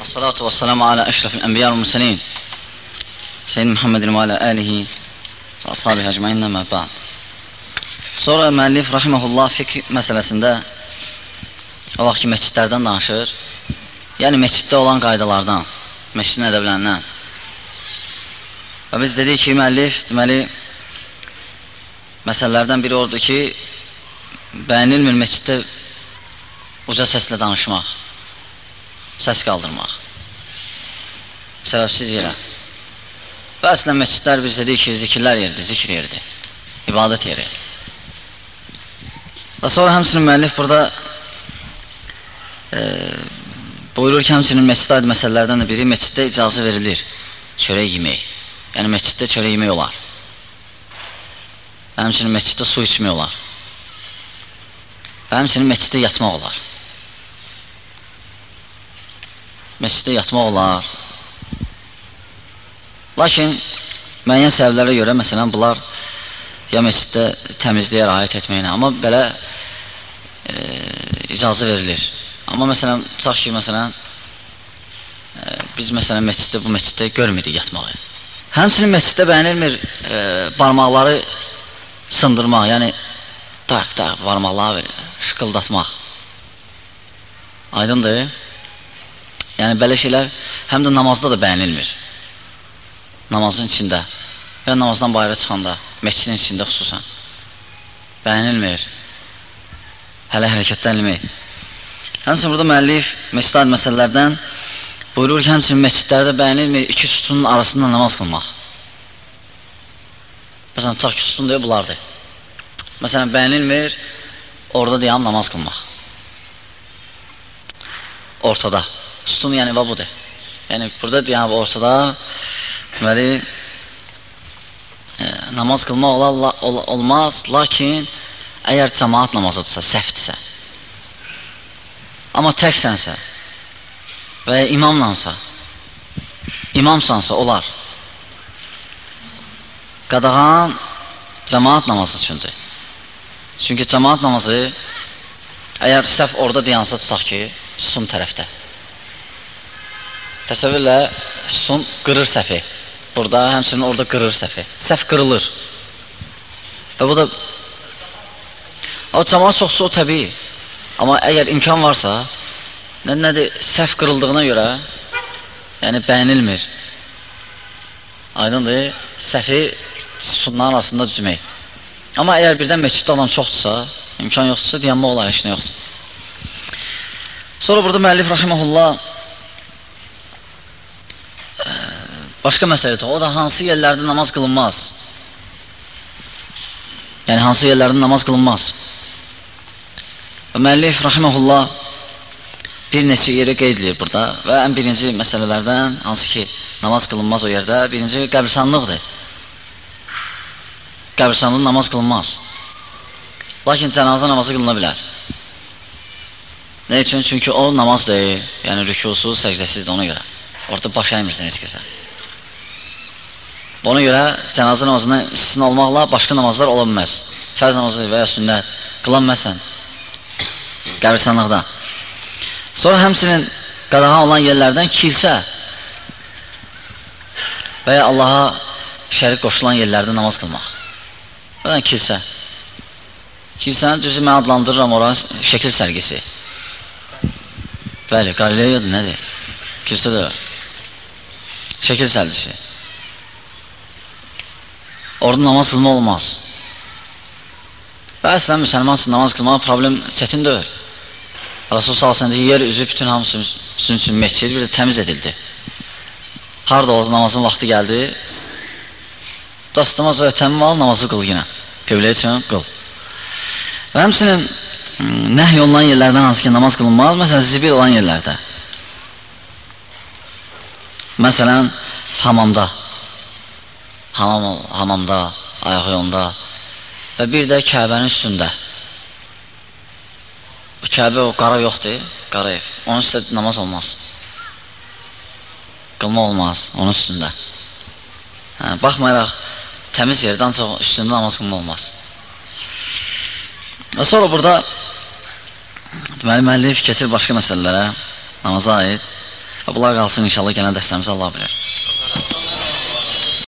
والصلاة والسلام على أشرف الأنبياء والمرسلين سيدنا محمد وعلى آله وأصحابه أجمعين ما بعد Sonra müəllif rahimehullah fiqh məsələsində o vaxt ki məscidlərdən danışır. Yəni məsciddə olan qaydalardan, məscidin ədəblərindən. Və biz dedik ki, müəllif deməli məsələlərdən biri odur ki, bəyənilmir məsciddə uca səslə danışmaq, səs qaldırmaq, səbəbsiz yerə. Və əslən məscidlər biz dedik ki, zikirlər yeridir, zikr yeridir, ibadət yeri. Və sonra həmçinin müəllif burada e, buyurur ki, həmçinin məscidə aid məsələlərdən də biri məsciddə icazə verilir çörək yemək. Yəni məsciddə çörək yemək olar. Və həmçinin məsciddə su içmək olar. Və həmçinin məsciddə yatmaq olar. Məsciddə yatmaq olar. Lakin müəyyən səbəblərə görə, məsələn, bunlar ya məsciddə təmizliyə rayət etməyinə, amma belə e, icazə verilir. Amma məsələn, tutaq ki, məsələn, e, biz məsələn məsciddə bu məsciddə görmürük yatmağı. Həmçinin məsciddə bəyənilmir e, barmaqları sındırmaq, yəni tak tak barmaqları şıqıldatmaq. Aydındır? Yəni belə şeylər həm də namazda da bəyənilmir. Namazın içində və namazdan bayıra çıxanda, məscidin içində xüsusən bəyənilmir. Hələ hərəkətlənilmir. Həmçinin burada müəllif məscid məsələlərdən buyurur ki, həmçinin məscidlərdə bəyənilmir iki sütunun arasında namaz qılmaq. Məsələn, tutaq ki, sütun deyil, bunlardır. Məsələn, bəyənilmir orada deyəm namaz qılmaq. Ortada. Sütun yəni və budur. Yəni, burada deyəm ortada deməli e, namaz qılmaq olar, ol, olmaz, lakin əgər cəmaat namazıdırsa, səhvdirsə, amma təksənsə və ya imamlansa, imamsansa olar. Qadağan cəmaat namazı üçündür. Çünki cəmaat namazı əgər səhv orada dayansa tutaq ki, sun tərəfdə. Təsəvvürlə sun qırır səhvi. Burada həmçinin orada qırır səhvi. Səhv qırılır. Və bu da o cəmaat çoxsa o təbii. Amma əgər imkan varsa, nə, nədir, səhv qırıldığına görə yəni bəyənilmir. Aydındır, səhvi sunların arasında düzmək. Amma əgər birdən məsciddə olan çoxdursa, imkan yoxdursa, deyənmə olar, heç nə yoxdur. Sonra burada müəllif rahiməhullah başqa məsələdir. O da hansı yerlərdə namaz qılınmaz? Yəni, hansı yerlərdə namaz qılınmaz? Və müəllif rahiməhullah bir neçə yeri qeyd edir burada və ən birinci məsələlərdən hansı ki, namaz qılınmaz o yerdə, birinci qəbirsanlıqdır. Qəbirsanlıq namaz qılınmaz. Lakin cənazə namazı qılına bilər. Nə üçün? Çünki o namaz deyil, yəni rükusuz, səcdəsizdir ona görə. Orada baş əymirsən heç kəsə. Ona görə cənazə namazından istisna olmaqla başqa namazlar ola bilməz. Fərz namazı və ya sünnət qılanməsən qəbirstanlıqda. Sonra həmsinin qadağan olan yerlərdən kilsə və ya Allaha şərik qoşulan yerlərdə namaz qılmaq. Bədən kilsə. Kilsənin düzü mən adlandırıram ora şəkil sərgisi. Bəli, Qalileyadır, nədir? Kilsə də şəkil sərgisi. Orada namaz qılma olmaz. Və əslən müsəlman üçün namaz qılmaq problem çətin deyil. Rasul salsında yer üzü bütün hamısı üçün, üçün məscid bir də təmiz edildi. Harada o namazın vaxtı gəldi, dastamaz və təmmim al, namazı qıl yenə. Qövlə üçün qıl. Və həmçinin nəhy olunan yerlərdən hansı ki namaz qılınmaz, məsələn, zibil olan yerlərdə. Məsələn, hamamda, hamam, hamamda, ayaq yolunda və bir də Kəbənin üstündə. Bu Kəbə o qara yoxdur, qara ev. Onun üstündə namaz olmaz. Qılma olmaz onun üstündə. Hə, baxmayaraq təmiz yerdə ancaq üstündə namaz qılma olmaz. Və sonra burada deməli müəllif keçir başqa məsələlərə namaza aid. Bunlar qalsın inşallah gələn dəstəmizə Allah bilər.